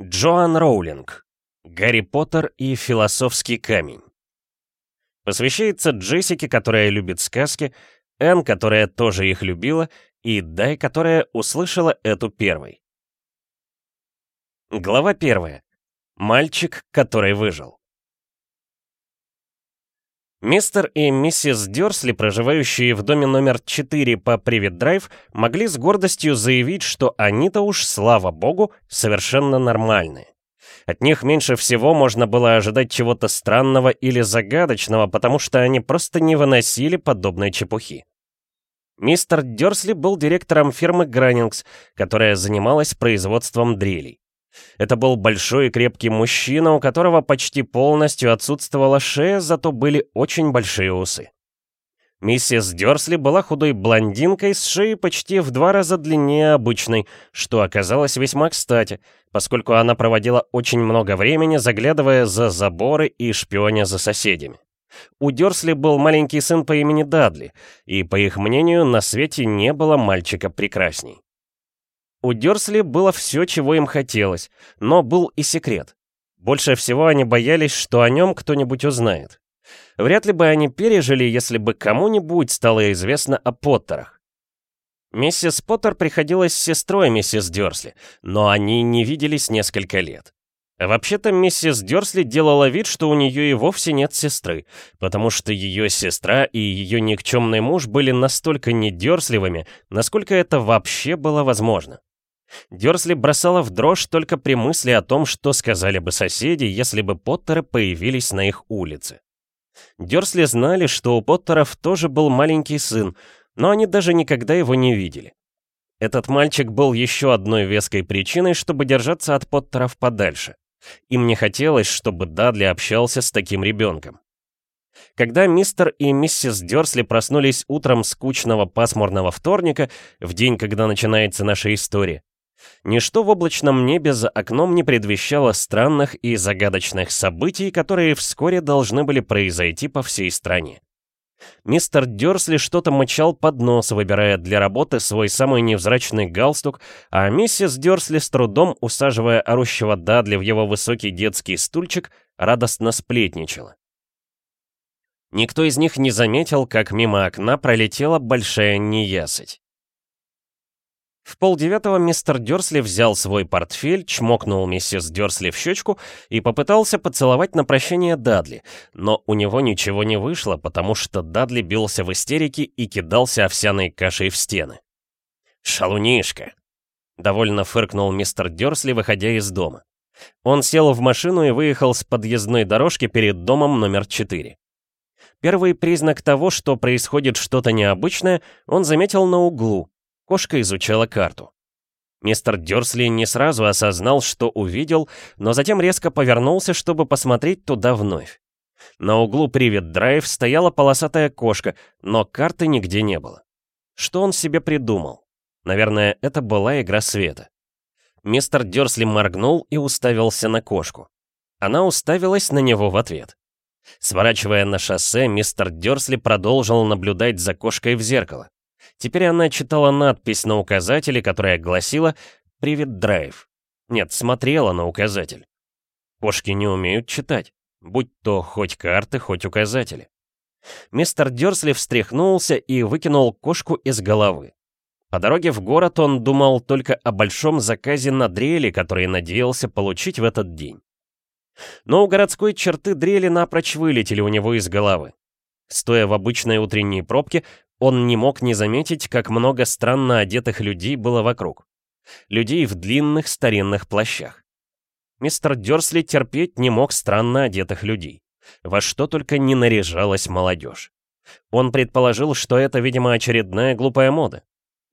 Джоан Роулинг. Гарри Поттер и философский камень. Посвящается Джессике, которая любит сказки, Энн, которая тоже их любила, и Дай, которая услышала эту первой. Глава первая. Мальчик, который выжил. Мистер и миссис Дёрсли, проживающие в доме номер 4 по Привет-Драйв, могли с гордостью заявить, что они-то уж, слава богу, совершенно нормальные. От них меньше всего можно было ожидать чего-то странного или загадочного, потому что они просто не выносили подобной чепухи. Мистер Дёрсли был директором фирмы Гранингс, которая занималась производством дрелей. Это был большой и крепкий мужчина, у которого почти полностью отсутствовала шея, зато были очень большие усы. Миссис Дёрсли была худой блондинкой с шеей почти в два раза длиннее обычной, что оказалось весьма кстати, поскольку она проводила очень много времени, заглядывая за заборы и шпионя за соседями. У Дёрсли был маленький сын по имени Дадли, и, по их мнению, на свете не было мальчика прекрасней. У Дёрсли было все, чего им хотелось, но был и секрет. Больше всего они боялись, что о нем кто-нибудь узнает. Вряд ли бы они пережили, если бы кому-нибудь стало известно о Поттерах. Миссис Поттер приходилась с сестрой миссис Дёрсли, но они не виделись несколько лет. Вообще-то миссис Дёрсли делала вид, что у нее и вовсе нет сестры, потому что ее сестра и ее никчемный муж были настолько недёрсливыми, насколько это вообще было возможно. Дёрсли бросала в дрожь только при мысли о том, что сказали бы соседи, если бы Поттеры появились на их улице. Дёрсли знали, что у Поттеров тоже был маленький сын, но они даже никогда его не видели. Этот мальчик был еще одной веской причиной, чтобы держаться от Поттеров подальше. Им не хотелось, чтобы Дадли общался с таким ребенком. Когда мистер и миссис Дёрсли проснулись утром скучного пасмурного вторника, в день, когда начинается наша история, Ничто в облачном небе за окном не предвещало странных и загадочных событий, которые вскоре должны были произойти по всей стране. Мистер Дёрсли что-то мычал под нос, выбирая для работы свой самый невзрачный галстук, а миссис Дёрсли с трудом, усаживая орущего Дадли в его высокий детский стульчик, радостно сплетничала. Никто из них не заметил, как мимо окна пролетела большая неясыть. В полдевятого мистер Дёрсли взял свой портфель, чмокнул миссис Дёрсли в щечку и попытался поцеловать на прощание Дадли, но у него ничего не вышло, потому что Дадли бился в истерике и кидался овсяной кашей в стены. «Шалунишка!» — довольно фыркнул мистер Дёрсли, выходя из дома. Он сел в машину и выехал с подъездной дорожки перед домом номер 4. Первый признак того, что происходит что-то необычное, он заметил на углу, Кошка изучала карту. Мистер Дёрсли не сразу осознал, что увидел, но затем резко повернулся, чтобы посмотреть туда вновь. На углу Привет Драйв стояла полосатая кошка, но карты нигде не было. Что он себе придумал? Наверное, это была игра света. Мистер Дёрсли моргнул и уставился на кошку. Она уставилась на него в ответ. Сворачивая на шоссе, мистер Дёрсли продолжил наблюдать за кошкой в зеркало. Теперь она читала надпись на указателе, которая гласила «Привет, драйв». Нет, смотрела на указатель. Кошки не умеют читать, будь то хоть карты, хоть указатели. Мистер Дёрсли встряхнулся и выкинул кошку из головы. По дороге в город он думал только о большом заказе на дрели, который надеялся получить в этот день. Но у городской черты дрели напрочь вылетели у него из головы. Стоя в обычной утренней пробке, он не мог не заметить, как много странно одетых людей было вокруг. Людей в длинных старинных плащах. Мистер Дёрсли терпеть не мог странно одетых людей. Во что только не наряжалась молодежь. Он предположил, что это, видимо, очередная глупая мода.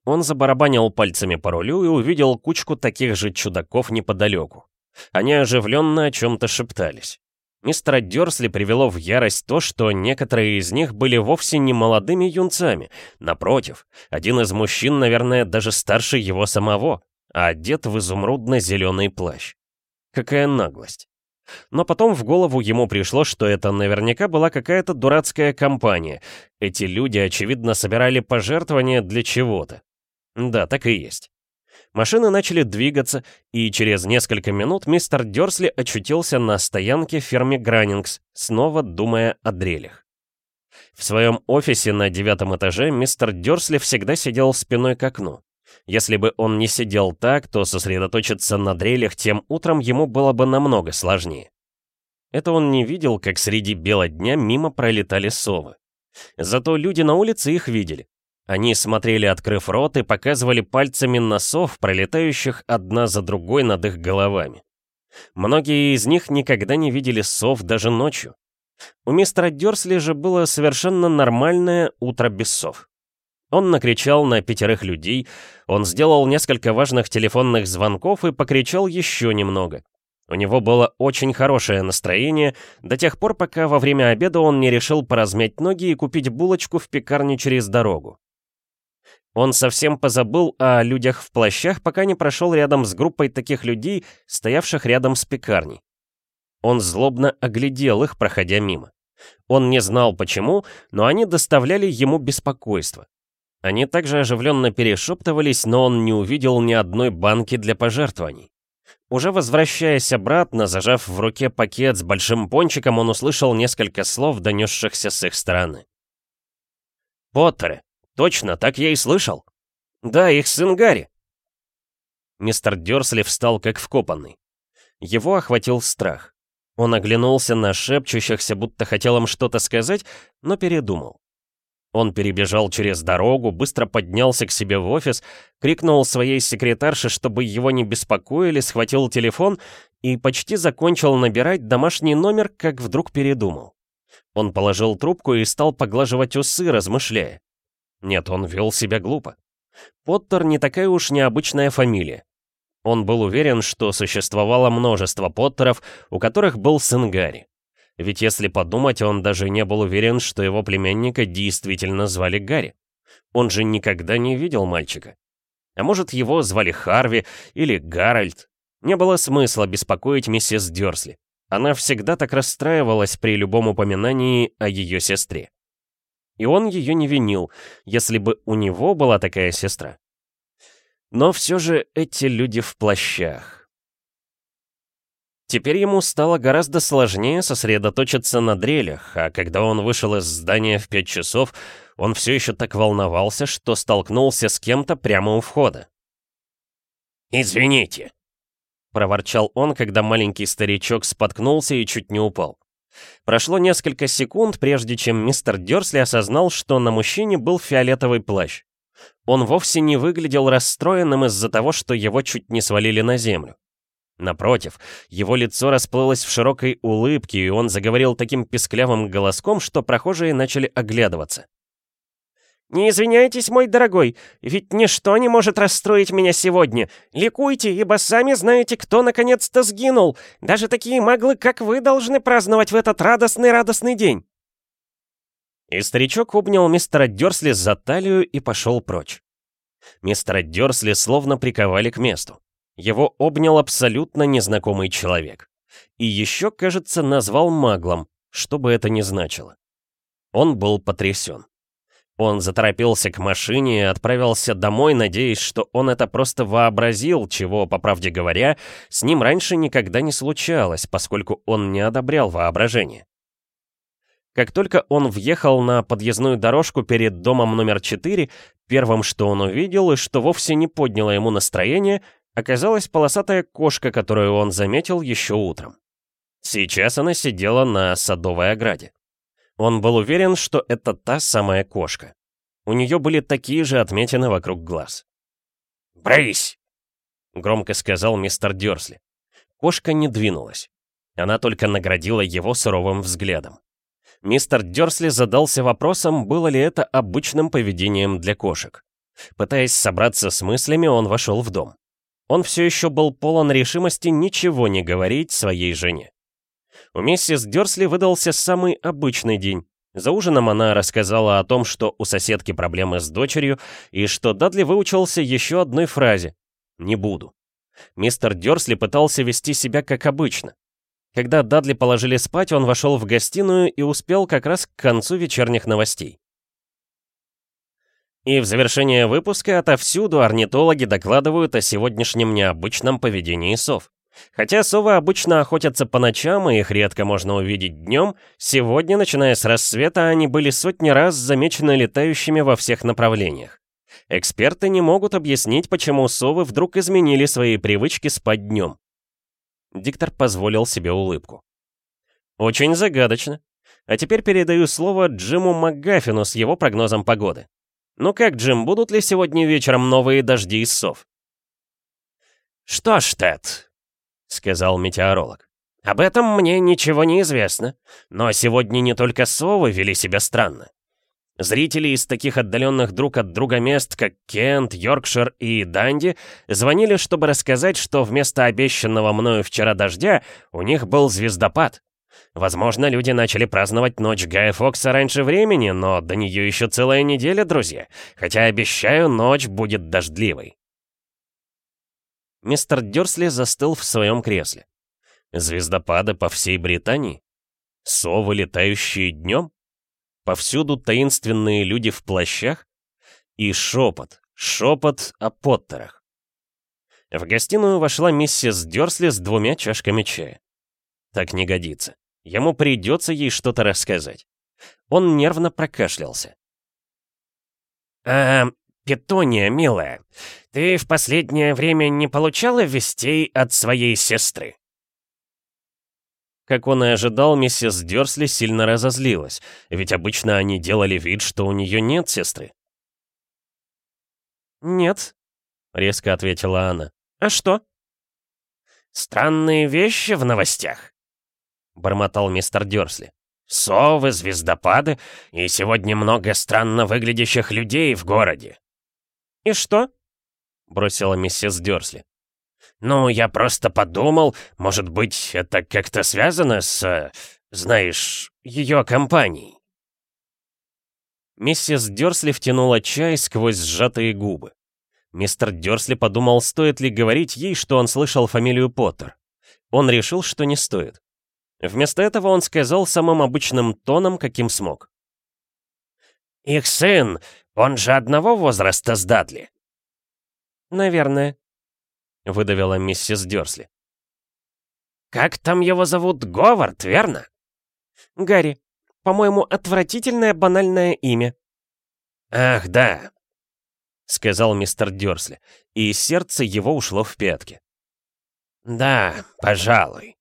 Он забарабанил пальцами по рулю и увидел кучку таких же чудаков неподалеку. Они оживленно о чем-то шептались. Мистера Дёрсли привело в ярость то, что некоторые из них были вовсе не молодыми юнцами. Напротив, один из мужчин, наверное, даже старше его самого, а одет в изумрудно-зеленый плащ. Какая наглость. Но потом в голову ему пришло, что это наверняка была какая-то дурацкая компания. Эти люди, очевидно, собирали пожертвования для чего-то. Да, так и есть. Машины начали двигаться, и через несколько минут мистер Дёрсли очутился на стоянке ферме Гранингс, снова думая о дрелях. В своем офисе на девятом этаже мистер Дёрсли всегда сидел спиной к окну. Если бы он не сидел так, то сосредоточиться на дрелях тем утром ему было бы намного сложнее. Это он не видел, как среди бела дня мимо пролетали совы. Зато люди на улице их видели. Они смотрели, открыв рот, и показывали пальцами на сов, пролетающих одна за другой над их головами. Многие из них никогда не видели сов даже ночью. У мистера Дёрсли же было совершенно нормальное утро без сов. Он накричал на пятерых людей, он сделал несколько важных телефонных звонков и покричал еще немного. У него было очень хорошее настроение до тех пор, пока во время обеда он не решил поразмять ноги и купить булочку в пекарне через дорогу. Он совсем позабыл о людях в плащах, пока не прошел рядом с группой таких людей, стоявших рядом с пекарней. Он злобно оглядел их, проходя мимо. Он не знал почему, но они доставляли ему беспокойство. Они также оживленно перешептывались, но он не увидел ни одной банки для пожертвований. Уже возвращаясь обратно, зажав в руке пакет с большим пончиком, он услышал несколько слов, донесшихся с их стороны. «Поттеры, Точно, так я и слышал. Да, их сын Гарри. Мистер Дёрсли встал как вкопанный. Его охватил страх. Он оглянулся на шепчущихся, будто хотел им что-то сказать, но передумал. Он перебежал через дорогу, быстро поднялся к себе в офис, крикнул своей секретарше, чтобы его не беспокоили, схватил телефон и почти закончил набирать домашний номер, как вдруг передумал. Он положил трубку и стал поглаживать усы, размышляя. Нет, он вел себя глупо. Поттер не такая уж необычная фамилия. Он был уверен, что существовало множество Поттеров, у которых был сын Гарри. Ведь если подумать, он даже не был уверен, что его племянника действительно звали Гарри. Он же никогда не видел мальчика. А может, его звали Харви или Гарольд. Не было смысла беспокоить миссис Дёрсли. Она всегда так расстраивалась при любом упоминании о ее сестре. И он ее не винил, если бы у него была такая сестра. Но все же эти люди в плащах. Теперь ему стало гораздо сложнее сосредоточиться на дрелях, а когда он вышел из здания в пять часов, он все еще так волновался, что столкнулся с кем-то прямо у входа. «Извините», — проворчал он, когда маленький старичок споткнулся и чуть не упал. Прошло несколько секунд, прежде чем мистер Дёрсли осознал, что на мужчине был фиолетовый плащ. Он вовсе не выглядел расстроенным из-за того, что его чуть не свалили на землю. Напротив, его лицо расплылось в широкой улыбке, и он заговорил таким песклявым голоском, что прохожие начали оглядываться. «Не извиняйтесь, мой дорогой, ведь ничто не может расстроить меня сегодня. Ликуйте, ибо сами знаете, кто наконец-то сгинул. Даже такие маглы, как вы, должны праздновать в этот радостный-радостный день». И старичок обнял мистера Дёрсли за талию и пошел прочь. Мистера Дёрсли словно приковали к месту. Его обнял абсолютно незнакомый человек. И еще, кажется, назвал маглом, что бы это ни значило. Он был потрясен. Он заторопился к машине и отправился домой, надеясь, что он это просто вообразил, чего, по правде говоря, с ним раньше никогда не случалось, поскольку он не одобрял воображение. Как только он въехал на подъездную дорожку перед домом номер 4, первым, что он увидел и что вовсе не подняло ему настроение, оказалась полосатая кошка, которую он заметил еще утром. Сейчас она сидела на садовой ограде. Он был уверен, что это та самая кошка. У нее были такие же отметины вокруг глаз. «Брысь!» — громко сказал мистер Дёрсли. Кошка не двинулась. Она только наградила его суровым взглядом. Мистер Дёрсли задался вопросом, было ли это обычным поведением для кошек. Пытаясь собраться с мыслями, он вошел в дом. Он все еще был полон решимости ничего не говорить своей жене. У миссис Дёрсли выдался самый обычный день. За ужином она рассказала о том, что у соседки проблемы с дочерью, и что Дадли выучился еще одной фразе «не буду». Мистер Дёрсли пытался вести себя как обычно. Когда Дадли положили спать, он вошел в гостиную и успел как раз к концу вечерних новостей. И в завершение выпуска отовсюду орнитологи докладывают о сегодняшнем необычном поведении сов. Хотя совы обычно охотятся по ночам, и их редко можно увидеть днем, сегодня, начиная с рассвета, они были сотни раз замечены летающими во всех направлениях. Эксперты не могут объяснить, почему совы вдруг изменили свои привычки спать днем. Диктор позволил себе улыбку. Очень загадочно. А теперь передаю слово Джиму МакГаффину с его прогнозом погоды. «Ну как, Джим, будут ли сегодня вечером новые дожди из сов?» «Что ж, Тед», — сказал метеоролог, — «об этом мне ничего не известно. Но сегодня не только совы вели себя странно. Зрители из таких отдаленных друг от друга мест, как Кент, Йоркшир и Данди, звонили, чтобы рассказать, что вместо обещанного мною вчера дождя у них был звездопад. Возможно, люди начали праздновать ночь Гая Фокса раньше времени, но до нее еще целая неделя, друзья. Хотя, обещаю, ночь будет дождливой. Мистер Дёрсли застыл в своем кресле. Звездопады по всей Британии? Совы, летающие днем? Повсюду таинственные люди в плащах? И шепот, шепот о Поттерах. В гостиную вошла миссис Дёрсли с двумя чашками чая. Так не годится. Ему придется ей что-то рассказать. Он нервно прокашлялся. «А, Петония, милая, ты в последнее время не получала вестей от своей сестры?» Как он и ожидал, миссис Дёрсли сильно разозлилась, ведь обычно они делали вид, что у нее нет сестры. «Нет», — резко ответила она. «А что?» «Странные вещи в новостях», — бормотал мистер Дёрсли. «Совы, звездопады, и сегодня много странно выглядящих людей в городе». «И что?» — бросила миссис Дёрсли. «Ну, я просто подумал, может быть, это как-то связано с, знаешь, ее компанией». Миссис Дёрсли втянула чай сквозь сжатые губы. Мистер Дёрсли подумал, стоит ли говорить ей, что он слышал фамилию Поттер. Он решил, что не стоит. Вместо этого он сказал самым обычным тоном, каким смог. «Их сын, он же одного возраста с Дадли». «Наверное», — выдавила миссис Дёрсли. «Как там его зовут? Говард, верно?» «Гарри. По-моему, отвратительное банальное имя». «Ах, да», — сказал мистер Дёрсли, и сердце его ушло в пятки. «Да, пожалуй».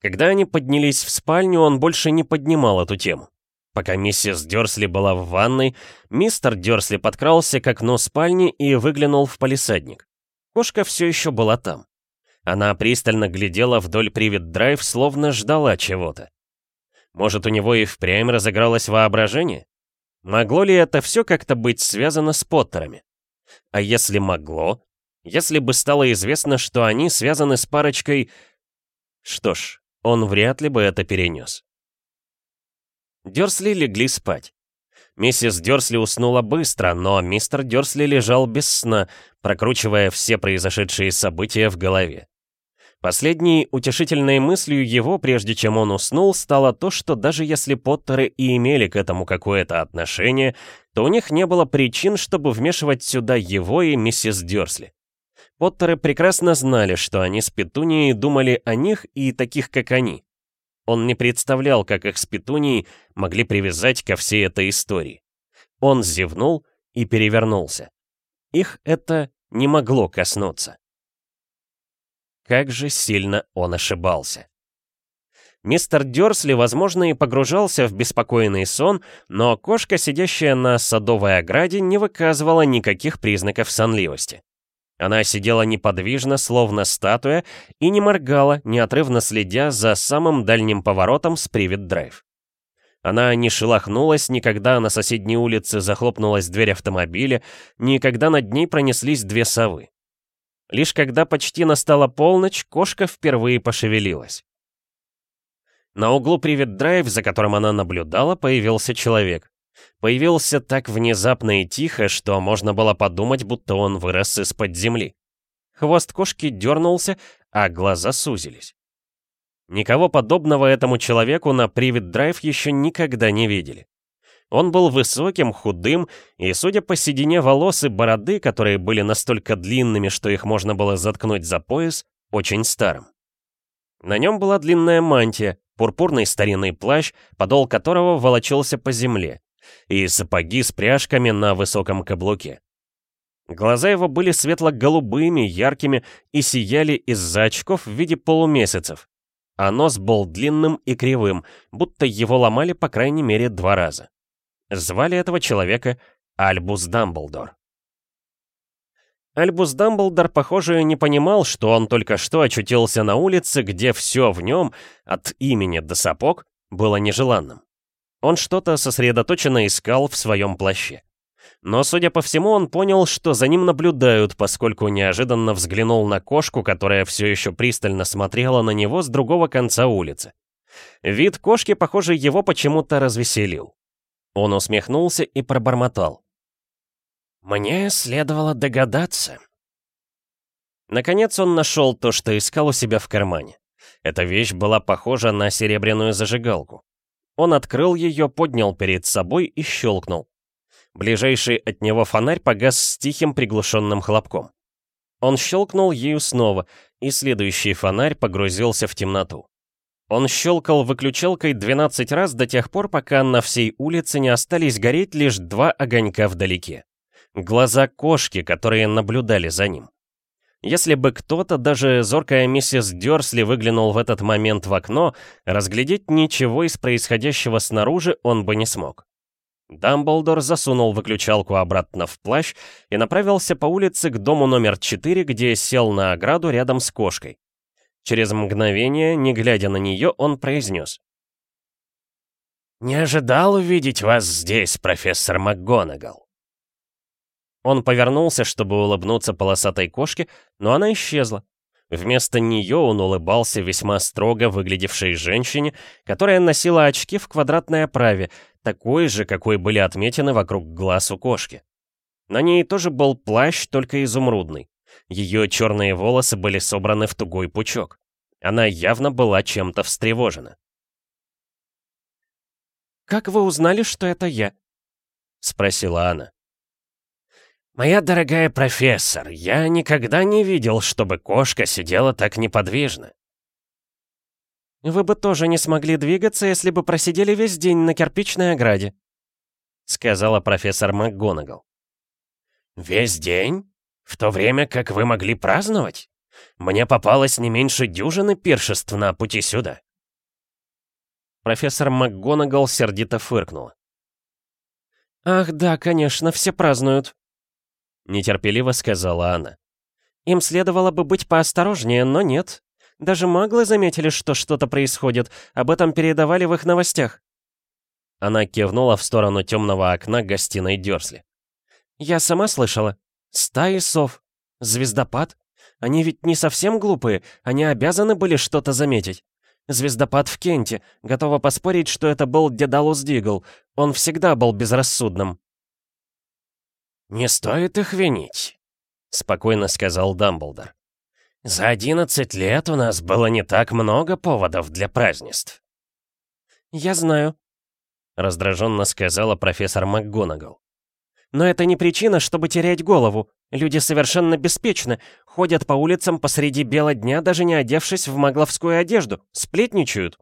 Когда они поднялись в спальню, он больше не поднимал эту тему. Пока миссис Дёрсли была в ванной, мистер Дёрсли подкрался к окну спальни и выглянул в палисадник. Кошка все еще была там. Она пристально глядела вдоль привет-драйв, словно ждала чего-то. Может, у него и впрямь разыгралось воображение? Могло ли это все как-то быть связано с Поттерами? А если могло? Если бы стало известно, что они связаны с парочкой... Что ж, он вряд ли бы это перенес. Дёрсли легли спать. Миссис Дёрсли уснула быстро, но мистер Дёрсли лежал без сна, прокручивая все произошедшие события в голове. Последней утешительной мыслью его, прежде чем он уснул, стало то, что даже если Поттеры и имели к этому какое-то отношение, то у них не было причин, чтобы вмешивать сюда его и миссис Дёрсли. Поттеры прекрасно знали, что они с Петунией думали о них и таких, как они. Он не представлял, как их с Петунией могли привязать ко всей этой истории. Он зевнул и перевернулся. Их это не могло коснуться. Как же сильно он ошибался. Мистер Дёрсли, возможно, и погружался в беспокойный сон, но кошка, сидящая на садовой ограде, не выказывала никаких признаков сонливости. Она сидела неподвижно, словно статуя, и не моргала, неотрывно следя за самым дальним поворотом с Привет-драйв. Она не шелохнулась никогда на соседней улице захлопнулась дверь автомобиля, никогда над ней пронеслись две совы. Лишь когда почти настала полночь, кошка впервые пошевелилась. На углу Привет-драйв, за которым она наблюдала, появился человек. Появился так внезапно и тихо, что можно было подумать, будто он вырос из-под земли. Хвост кошки дернулся, а глаза сузились. Никого подобного этому человеку на Привет Драйв еще никогда не видели. Он был высоким, худым и, судя по седине волос и бороды, которые были настолько длинными, что их можно было заткнуть за пояс, очень старым. На нем была длинная мантия, пурпурный старинный плащ, подол которого волочился по земле, и сапоги с пряжками на высоком каблуке. Глаза его были светло-голубыми, яркими и сияли из-за очков в виде полумесяцев, а нос был длинным и кривым, будто его ломали по крайней мере два раза. Звали этого человека Альбус Дамблдор. Альбус Дамблдор, похоже, не понимал, что он только что очутился на улице, где все в нем, от имени до сапог, было нежеланным. Он что-то сосредоточенно искал в своем плаще. Но, судя по всему, он понял, что за ним наблюдают, поскольку неожиданно взглянул на кошку, которая все еще пристально смотрела на него с другого конца улицы. Вид кошки, похоже, его почему-то развеселил. Он усмехнулся и пробормотал. «Мне следовало догадаться». Наконец он нашел то, что искал у себя в кармане. Эта вещь была похожа на серебряную зажигалку. Он открыл ее, поднял перед собой и щелкнул. Ближайший от него фонарь погас с тихим приглушенным хлопком. Он щелкнул ею снова, и следующий фонарь погрузился в темноту. Он щелкал выключалкой 12 раз до тех пор, пока на всей улице не остались гореть лишь два огонька вдалеке. Глаза кошки, которые наблюдали за ним. Если бы кто-то, даже зоркая миссис Дёрсли, выглянул в этот момент в окно, разглядеть ничего из происходящего снаружи он бы не смог. Дамблдор засунул выключалку обратно в плащ и направился по улице к дому номер 4, где сел на ограду рядом с кошкой. Через мгновение, не глядя на нее, он произнес. «Не ожидал увидеть вас здесь, профессор МакГонагал». Он повернулся, чтобы улыбнуться полосатой кошке, но она исчезла. Вместо нее он улыбался весьма строго выглядевшей женщине, которая носила очки в квадратной оправе, такой же, какой были отметины вокруг глаз у кошки. На ней тоже был плащ, только изумрудный. Ее черные волосы были собраны в тугой пучок. Она явно была чем-то встревожена. «Как вы узнали, что это я?» — спросила она. «Моя дорогая профессор, я никогда не видел, чтобы кошка сидела так неподвижно». «Вы бы тоже не смогли двигаться, если бы просидели весь день на кирпичной ограде», — сказала профессор МакГонагал. «Весь день? В то время как вы могли праздновать? Мне попалось не меньше дюжины пиршеств на пути сюда». Профессор МакГонагал сердито фыркнула. «Ах, да, конечно, все празднуют», — нетерпеливо сказала она. «Им следовало бы быть поосторожнее, но нет. Даже маглы заметили, что что-то происходит, об этом передавали в их новостях». Она кивнула в сторону темного окна гостиной Дёрсли. «Я сама слышала. Стаи сов. Звездопад. Они ведь не совсем глупые, они обязаны были что-то заметить. Звездопад в Кенте. Готова поспорить, что это был Дедалус Дигл. Он всегда был безрассудным. «Не стоит их винить», — спокойно сказал Дамблдор. «За одиннадцать лет у нас было не так много поводов для празднеств». «Я знаю», — раздраженно сказала профессор МакГонагал. «Но это не причина, чтобы терять голову. Люди совершенно беспечны, ходят по улицам посреди бела дня, даже не одевшись в магловскую одежду, сплетничают».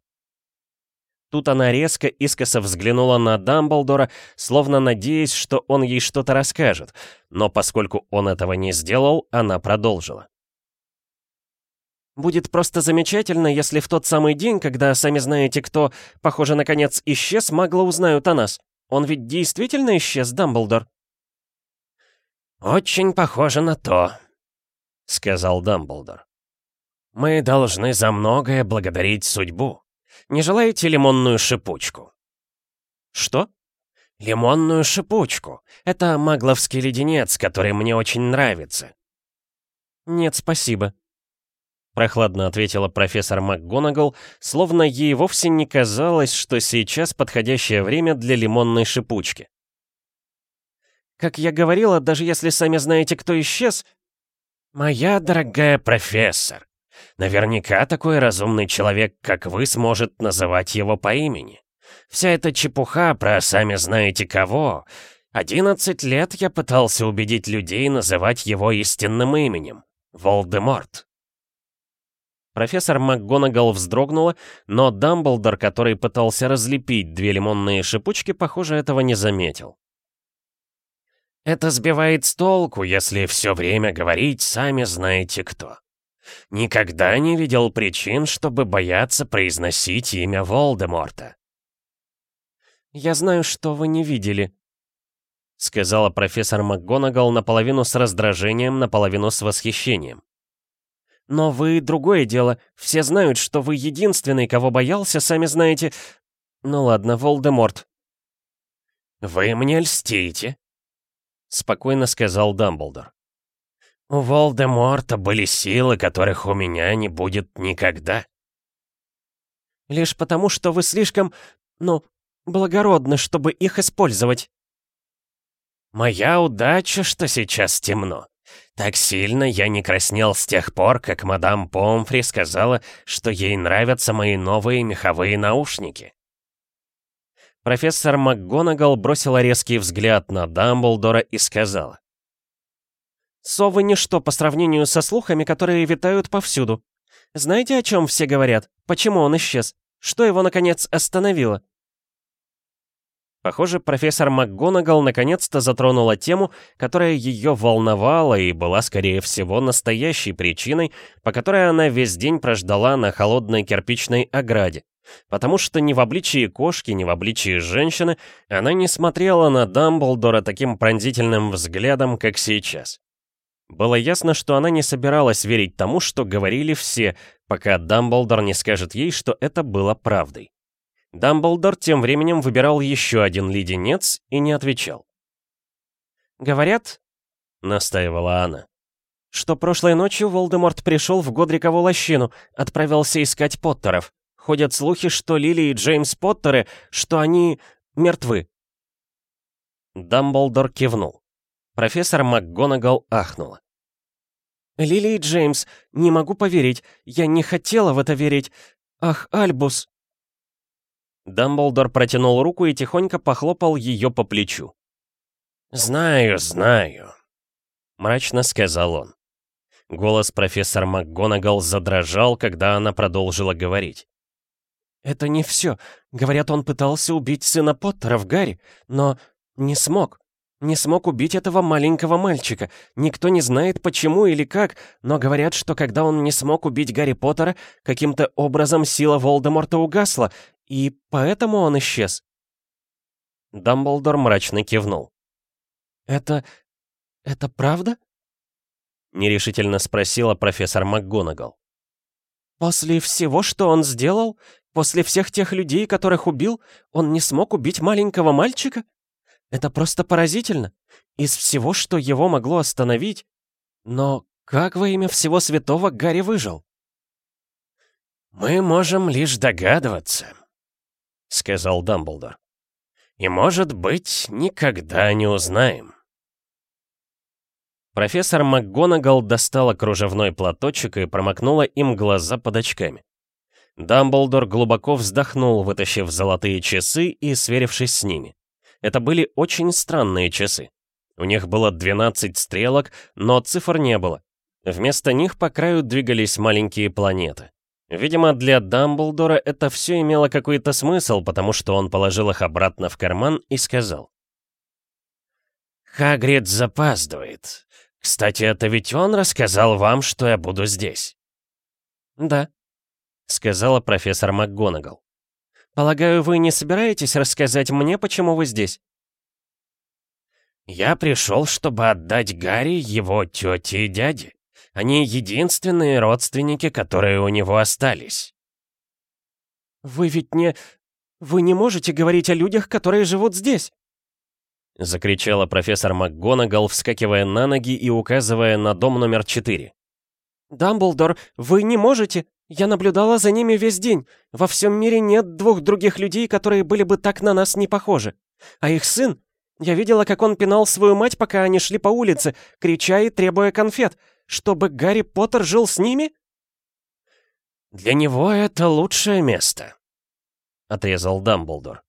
Тут она резко искоса взглянула на Дамблдора, словно надеясь, что он ей что-то расскажет, но поскольку он этого не сделал, она продолжила. «Будет просто замечательно, если в тот самый день, когда, сами знаете кто, похоже, наконец исчез, магло узнают о нас. Он ведь действительно исчез, Дамблдор?» «Очень похоже на то», — сказал Дамблдор. «Мы должны за многое благодарить судьбу. Не желаете лимонную шипучку?» «Что?» «Лимонную шипучку. Это магловский леденец, который мне очень нравится». «Нет, спасибо», — прохладно ответила профессор МакГонагал, словно ей вовсе не казалось, что сейчас подходящее время для лимонной шипучки. «Как я говорила, даже если сами знаете, кто исчез...» «Моя дорогая профессор, Наверняка такой разумный человек, как вы, сможет называть его по имени. Вся эта чепуха про сами знаете кого. Одиннадцать лет я пытался убедить людей называть его истинным именем — Волдеморт. Профессор МакГонагал вздрогнула, но Дамблдор, который пытался разлепить две лимонные шипучки, похоже, этого не заметил. «Это сбивает с толку, если все время говорить сами знаете кто. Никогда не видел причин, чтобы бояться произносить имя Волдеморта». «Я знаю, что вы не видели», — сказала профессор МакГонагал наполовину с раздражением, наполовину с восхищением. Но вы другое дело. Все знают, что вы единственный, кого боялся, сами знаете... Ну ладно, Волдеморт. «Вы мне льстите», — спокойно сказал Дамблдор. «У Волдеморта были силы, которых у меня не будет никогда». «Лишь потому, что вы слишком, ну, благородны, чтобы их использовать». «Моя удача, что сейчас темно. Так сильно я не краснел с тех пор, как мадам Помфри сказала, что ей нравятся мои новые меховые наушники. Профессор МакГонагал бросила резкий взгляд на Дамблдора и сказала. «Совы ничто по сравнению со слухами, которые витают повсюду. Знаете, о чем все говорят? Почему он исчез? Что его, наконец, остановило?» Похоже, профессор МакГонагал наконец-то затронула тему, которая ее волновала и была, скорее всего, настоящей причиной, по которой она весь день прождала на холодной кирпичной ограде. Потому что ни в обличии кошки, ни в обличии женщины она не смотрела на Дамблдора таким пронзительным взглядом, как сейчас. Было ясно, что она не собиралась верить тому, что говорили все, пока Дамблдор не скажет ей, что это было правдой. Дамблдор тем временем выбирал еще один леденец и не отвечал. «Говорят», — настаивала она, «что прошлой ночью Волдеморт пришел в Годрикову лощину, отправился искать Поттеров. Ходят слухи, что Лили и Джеймс Поттеры, что они мертвы». Дамблдор кивнул. Профессор МакГонагал ахнула. «Лили и Джеймс, не могу поверить. Я не хотела в это верить. Ах, Альбус!» Дамблдор протянул руку и тихонько похлопал ее по плечу. «Знаю, знаю», — мрачно сказал он. Голос профессора МакГонагал задрожал, когда она продолжила говорить. «Это не все. Говорят, он пытался убить сына Поттера в Гарри, но не смог. Не смог убить этого маленького мальчика. Никто не знает, почему или как, но говорят, что когда он не смог убить Гарри Поттера, каким-то образом сила Волдеморта угасла, и поэтому он исчез. Дамблдор мрачно кивнул. «Это... это правда?» Нерешительно спросила профессор МакГонагал. «После всего, что он сделал, после всех тех людей, которых убил, он не смог убить маленького мальчика? Это просто поразительно. Из всего, что его могло остановить. Но как во имя всего святого Гарри выжил?» «Мы можем лишь догадываться», — сказал Дамблдор. «И, может быть, никогда не узнаем». Профессор МакГонагал достала кружевной платочек и промокнула им глаза под очками. Дамблдор глубоко вздохнул, вытащив золотые часы и сверившись с ними. Это были очень странные часы. У них было 12 стрелок, но цифр не было. Вместо них по краю двигались маленькие планеты. Видимо, для Дамблдора это все имело какой-то смысл, потому что он положил их обратно в карман и сказал. «Хагрид запаздывает. Кстати, это ведь он рассказал вам, что я буду здесь?» «Да», — сказала профессор МакГонагал. «Полагаю, вы не собираетесь рассказать мне, почему вы здесь?» «Я пришел, чтобы отдать Гарри его тете и дяде», они единственные родственники, которые у него остались. «Вы ведь не... Вы не можете говорить о людях, которые живут здесь!» Закричала профессор МакГонагал, вскакивая на ноги и указывая на дом номер 4. «Дамблдор, вы не можете! Я наблюдала за ними весь день. Во всем мире нет двух других людей, которые были бы так на нас не похожи. А их сын... Я видела, как он пинал свою мать, пока они шли по улице, крича и требуя конфет. Чтобы Гарри Поттер жил с ними? Для него это лучшее место, отрезал Дамблдор.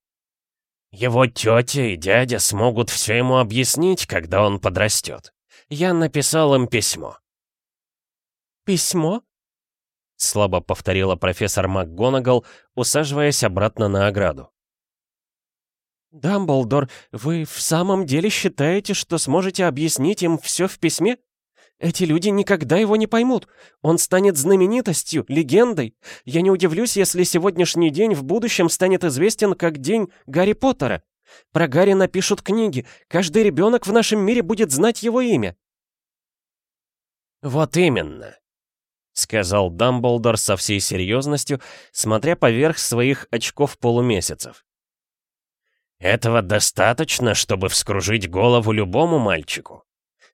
«Его тетя и дядя смогут все ему объяснить, когда он подрастет. Я написал им письмо». «Письмо?» Слабо повторила профессор МакГонагал, усаживаясь обратно на ограду. «Дамблдор, вы в самом деле считаете, что сможете объяснить им все в письме? Эти люди никогда его не поймут. Он станет знаменитостью, легендой. Я не удивлюсь, если сегодняшний день в будущем станет известен как день Гарри Поттера. Про Гарри напишут книги. Каждый ребенок в нашем мире будет знать его имя». «Вот именно», — сказал Дамблдор со всей серьезностью, смотря поверх своих очков полумесяцев. «Этого достаточно, чтобы вскружить голову любому мальчику.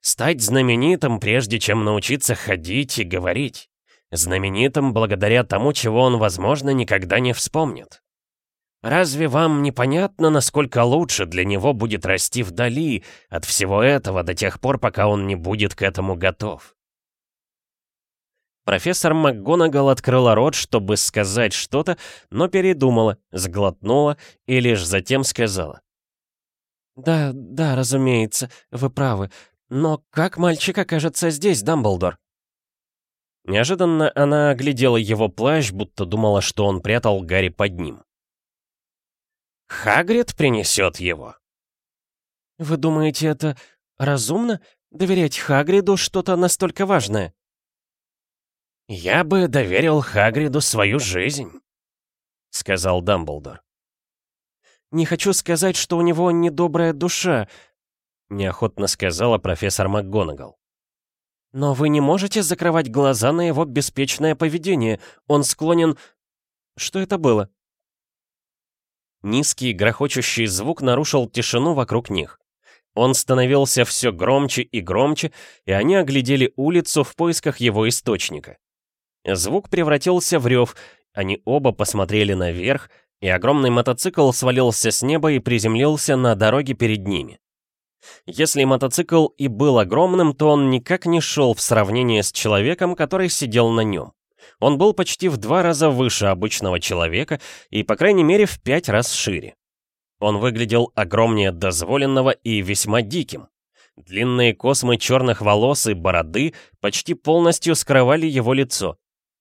Стать знаменитым, прежде чем научиться ходить и говорить. Знаменитым благодаря тому, чего он, возможно, никогда не вспомнит. Разве вам непонятно, насколько лучше для него будет расти вдали от всего этого до тех пор, пока он не будет к этому готов? Профессор МакГонагал открыла рот, чтобы сказать что-то, но передумала, сглотнула и лишь затем сказала. «Да, да, разумеется, вы правы. Но как мальчик окажется здесь, Дамблдор?» Неожиданно она оглядела его плащ, будто думала, что он прятал Гарри под ним. «Хагрид принесет его». «Вы думаете, это разумно? Доверять Хагриду что-то настолько важное?» «Я бы доверил Хагриду свою жизнь», — сказал Дамблдор. «Не хочу сказать, что у него недобрая душа», — неохотно сказала профессор МакГонагал. «Но вы не можете закрывать глаза на его беспечное поведение. Он склонен... Что это было?» Низкий грохочущий звук нарушил тишину вокруг них. Он становился все громче и громче, и они оглядели улицу в поисках его источника. Звук превратился в рев, они оба посмотрели наверх, и огромный мотоцикл свалился с неба и приземлился на дороге перед ними. Если мотоцикл и был огромным, то он никак не шел в сравнении с человеком, который сидел на нем. Он был почти в два раза выше обычного человека и, по крайней мере, в пять раз шире. Он выглядел огромнее дозволенного и весьма диким. Длинные космы черных волос и бороды почти полностью скрывали его лицо.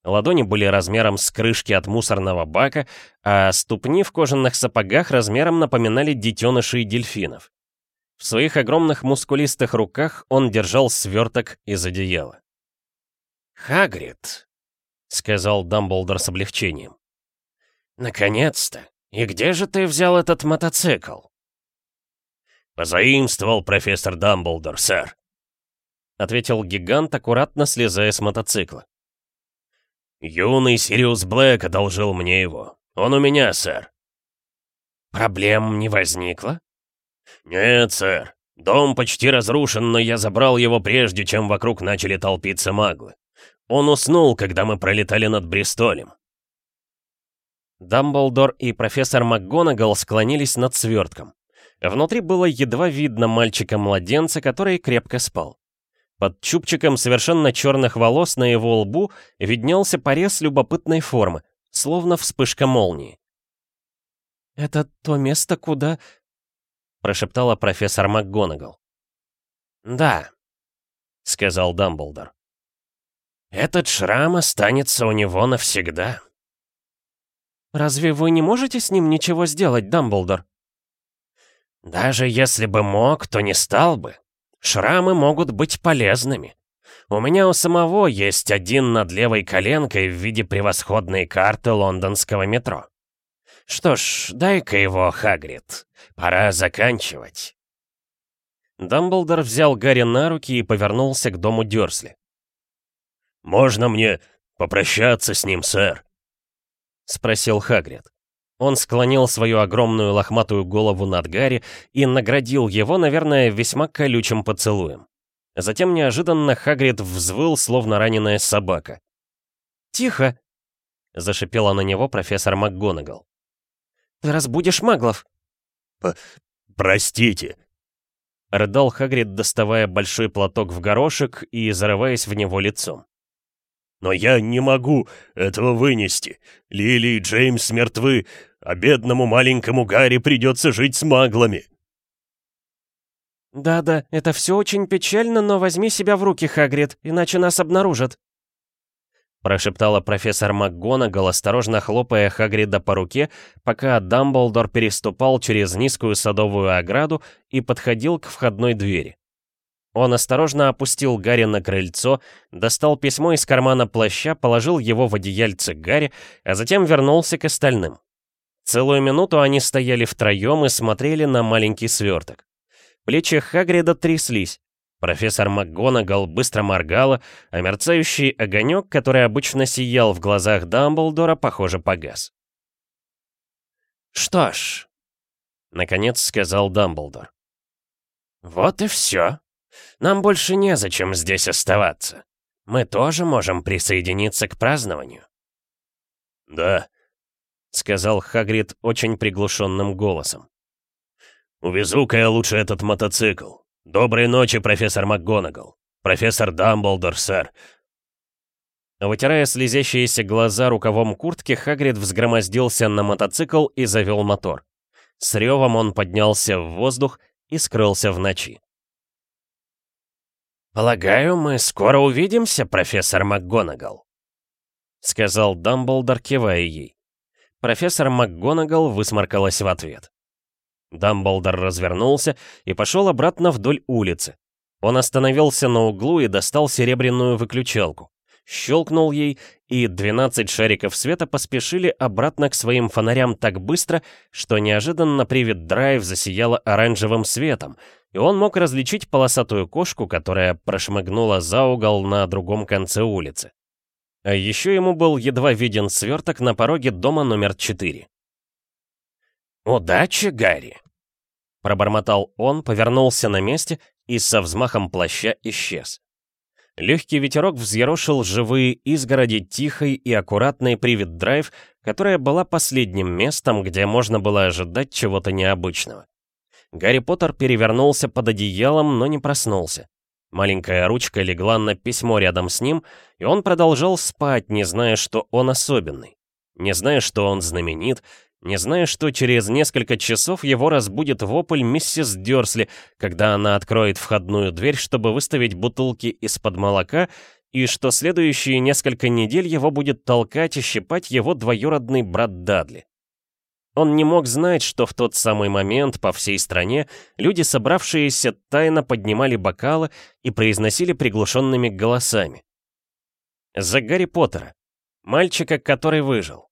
Ладони были размером с крышки от мусорного бака, а ступни в кожаных сапогах размером напоминали детенышей дельфинов. В своих огромных мускулистых руках он держал сверток из одеяла. «Хагрид», — сказал Дамблдор с облегчением. «Наконец-то! И где же ты взял этот мотоцикл?» «Позаимствовал профессор Дамблдор, сэр», — ответил гигант, аккуратно слезая с мотоцикла. «Юный Сириус Блэк одолжил мне его. Он у меня, сэр». «Проблем не возникло?» «Нет, сэр. Дом почти разрушен, но я забрал его прежде, чем вокруг начали толпиться маглы. Он уснул, когда мы пролетали над Бристолем». Дамблдор и профессор МакГонагал склонились над свертком. Внутри было едва видно мальчика-младенца, который крепко спал. Под чубчиком совершенно черных волос на его лбу виднелся порез любопытной формы, словно вспышка молнии. «Это то место, куда...» — прошептала профессор МакГонагал. «Да», — сказал Дамблдор. «Этот шрам останется у него навсегда». «Разве вы не можете с ним ничего сделать, Дамблдор?» «Даже если бы мог, то не стал бы», Шрамы могут быть полезными. У меня у самого есть один над левой коленкой в виде превосходной карты лондонского метро. Что ж, дай-ка его, Хагрид. Пора заканчивать. Дамблдор взял Гарри на руки и повернулся к дому Дёрсли. «Можно мне попрощаться с ним, сэр?» — спросил Хагрид. Он склонил свою огромную лохматую голову над Гарри и наградил его, наверное, весьма колючим поцелуем. Затем неожиданно Хагрид взвыл, словно раненая собака. «Тихо!» — зашипела на него профессор МакГонагал. «Ты разбудишь маглов!» П «Простите!» — рыдал Хагрид, доставая большой платок в горошек и зарываясь в него лицом. «Но я не могу этого вынести. Лили и Джеймс мертвы, а бедному маленькому Гарри придется жить с маглами!» «Да-да, это все очень печально, но возьми себя в руки, Хагрид, иначе нас обнаружат», прошептала профессор МакГонагал, осторожно хлопая Хагрида по руке, пока Дамблдор переступал через низкую садовую ограду и подходил к входной двери. Он осторожно опустил Гарри на крыльцо, достал письмо из кармана плаща, положил его в одеяльце Гарри, а затем вернулся к остальным. Целую минуту они стояли втроем и смотрели на маленький сверток. Плечи Хагрида тряслись. Профессор МакГонагал быстро моргала, а мерцающий огонек, который обычно сиял в глазах Дамблдора, похоже, погас. «Что ж», — наконец сказал Дамблдор, — «вот и все. Нам больше незачем здесь оставаться. Мы тоже можем присоединиться к празднованию». «Да», — сказал Хагрид очень приглушенным голосом. «Увезу-ка я лучше этот мотоцикл. Доброй ночи, профессор МакГонагал. Профессор Дамблдор, сэр». Вытирая слезящиеся глаза рукавом куртки, Хагрид взгромоздился на мотоцикл и завел мотор. С ревом он поднялся в воздух и скрылся в ночи. «Полагаю, мы скоро увидимся, профессор МакГонагал», — сказал Дамблдор, кивая ей. Профессор МакГонагал высморкалась в ответ. Дамблдор развернулся и пошел обратно вдоль улицы. Он остановился на углу и достал серебряную выключалку. Щелкнул ей, и 12 шариков света поспешили обратно к своим фонарям так быстро, что неожиданно привид драйв засияла оранжевым светом, и он мог различить полосатую кошку, которая прошмыгнула за угол на другом конце улицы. А еще ему был едва виден сверток на пороге дома номер 4. «Удачи, Гарри!» Пробормотал он, повернулся на месте и со взмахом плаща исчез. Легкий ветерок взъерошил живые изгороди тихой и аккуратной привид-драйв, которая была последним местом, где можно было ожидать чего-то необычного. Гарри Поттер перевернулся под одеялом, но не проснулся. Маленькая ручка легла на письмо рядом с ним, и он продолжал спать, не зная, что он особенный. Не зная, что он знаменит, не зная, что через несколько часов его разбудит вопль миссис Дёрсли, когда она откроет входную дверь, чтобы выставить бутылки из-под молока, и что следующие несколько недель его будет толкать и щипать его двоюродный брат Дадли. Он не мог знать, что в тот самый момент по всей стране люди, собравшиеся, тайно поднимали бокалы и произносили приглушенными голосами. За Гарри Поттера, мальчика, который выжил.